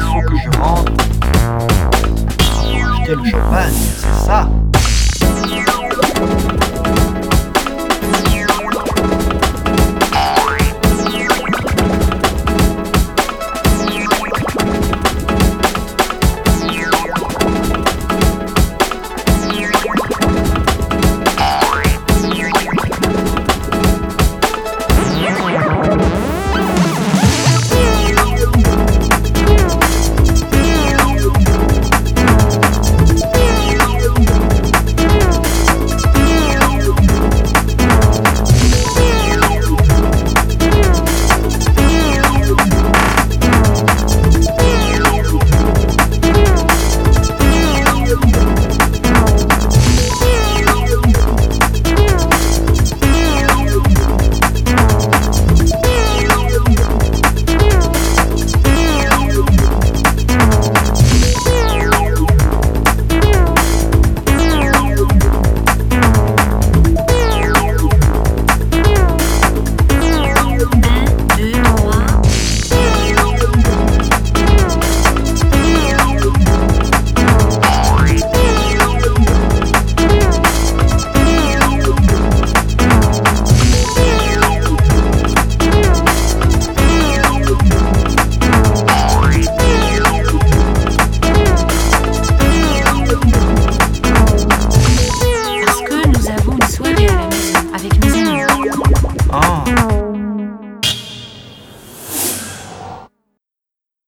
Il faut que je rentre. Acheter le champagne, c'est ça? avec mes amis. Oh.